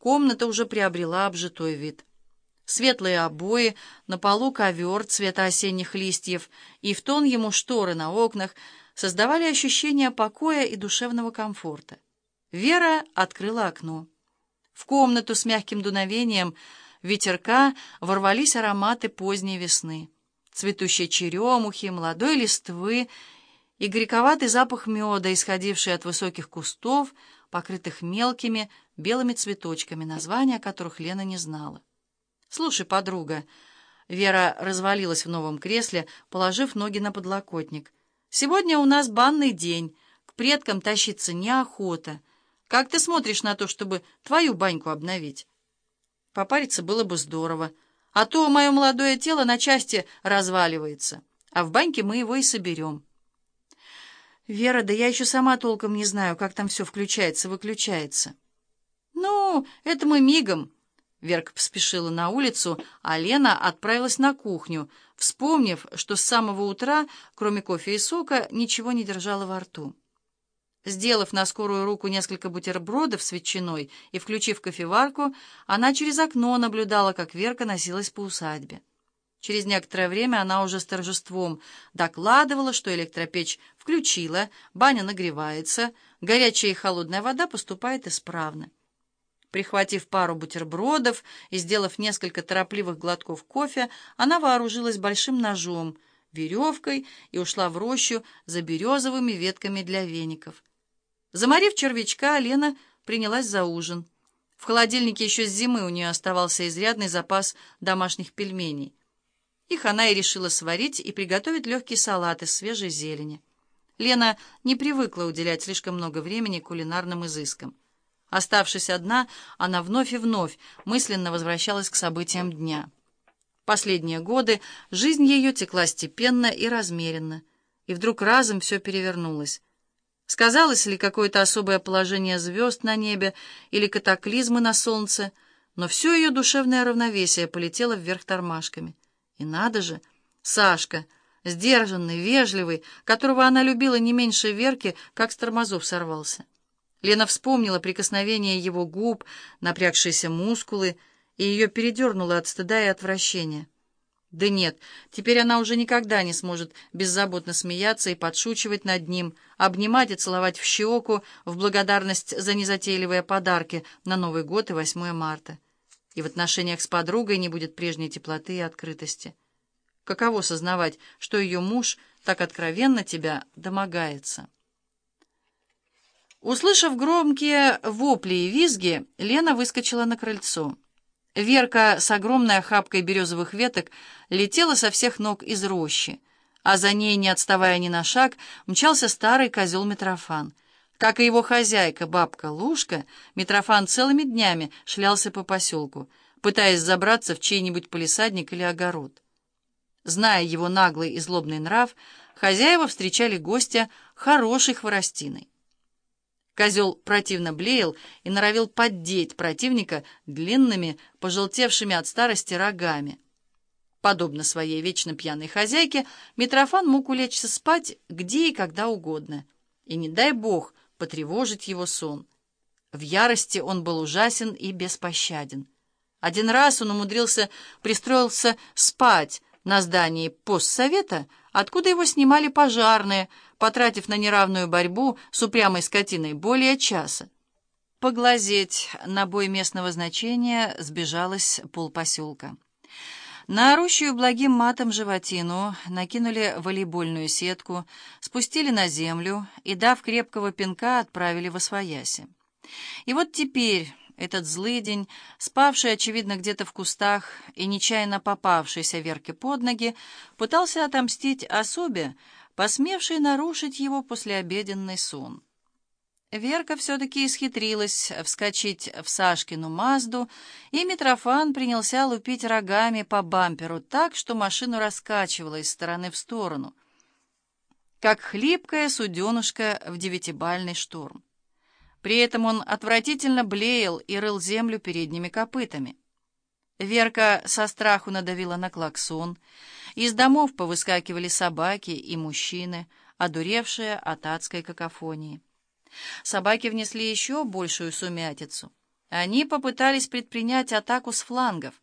комната уже приобрела обжитой вид. Светлые обои, на полу ковер цвета осенних листьев и в тон ему шторы на окнах создавали ощущение покоя и душевного комфорта. Вера открыла окно. В комнату с мягким дуновением ветерка ворвались ароматы поздней весны, цветущей черемухи, молодой листвы и горьковатый запах меда, исходивший от высоких кустов, покрытых мелкими белыми цветочками, названия которых Лена не знала. «Слушай, подруга...» Вера развалилась в новом кресле, положив ноги на подлокотник. «Сегодня у нас банный день. К предкам тащиться неохота. Как ты смотришь на то, чтобы твою баньку обновить?» Попариться было бы здорово. А то мое молодое тело на части разваливается, а в баньке мы его и соберем. Вера, да я еще сама толком не знаю, как там все включается-выключается. Ну, это мы мигом. Верка поспешила на улицу, а Лена отправилась на кухню, вспомнив, что с самого утра, кроме кофе и сока, ничего не держала во рту. Сделав на скорую руку несколько бутербродов с ветчиной и включив кофеварку, она через окно наблюдала, как Верка носилась по усадьбе. Через некоторое время она уже с торжеством докладывала, что электропечь включила, баня нагревается, горячая и холодная вода поступает исправно. Прихватив пару бутербродов и сделав несколько торопливых глотков кофе, она вооружилась большим ножом, веревкой и ушла в рощу за березовыми ветками для веников. Заморив червячка, Лена принялась за ужин. В холодильнике еще с зимы у нее оставался изрядный запас домашних пельменей. Их она и решила сварить и приготовить легкий салат из свежей зелени. Лена не привыкла уделять слишком много времени кулинарным изыскам. Оставшись одна, она вновь и вновь мысленно возвращалась к событиям дня. Последние годы жизнь ее текла степенно и размеренно, и вдруг разом все перевернулось. Сказалось ли какое-то особое положение звезд на небе или катаклизмы на солнце, но все ее душевное равновесие полетело вверх тормашками. И надо же, Сашка, сдержанный, вежливый, которого она любила не меньше Верки, как с тормозов сорвался. Лена вспомнила прикосновение его губ, напрягшиеся мускулы, и ее передернуло от стыда и отвращения. Да нет, теперь она уже никогда не сможет беззаботно смеяться и подшучивать над ним, обнимать и целовать в щеку в благодарность за незатейливые подарки на Новый год и 8 марта. И в отношениях с подругой не будет прежней теплоты и открытости. Каково сознавать, что ее муж так откровенно тебя домогается? Услышав громкие вопли и визги, Лена выскочила на крыльцо. Верка с огромной охапкой березовых веток летела со всех ног из рощи, а за ней, не отставая ни на шаг, мчался старый козел Митрофан. Как и его хозяйка, бабка Лушка, Митрофан целыми днями шлялся по поселку, пытаясь забраться в чей-нибудь полисадник или огород. Зная его наглый и злобный нрав, хозяева встречали гостя хорошей хворостиной. Козел противно блеял и норовил поддеть противника длинными, пожелтевшими от старости рогами. Подобно своей вечно пьяной хозяйке, Митрофан мог улечься спать где и когда угодно. И не дай бог потревожить его сон. В ярости он был ужасен и беспощаден. Один раз он умудрился, пристроился спать на здании постсовета, откуда его снимали пожарные, потратив на неравную борьбу с упрямой скотиной более часа. Поглазеть на бой местного значения сбежалось полпоселка. На орущую благим матом животину накинули волейбольную сетку, спустили на землю и, дав крепкого пинка, отправили во свояси. И вот теперь этот злый день, спавший, очевидно, где-то в кустах и нечаянно попавшийся Верке под ноги, пытался отомстить особе, посмевший нарушить его послеобеденный сон. Верка все-таки исхитрилась вскочить в Сашкину Мазду, и Митрофан принялся лупить рогами по бамперу так, что машину раскачивало из стороны в сторону, как хлипкая суденушка в девятибальный шторм. При этом он отвратительно блеял и рыл землю передними копытами. Верка со страху надавила на клаксон — из домов повыскакивали собаки и мужчины, одуревшие от адской какофонии. Собаки внесли еще большую сумятицу. Они попытались предпринять атаку с флангов.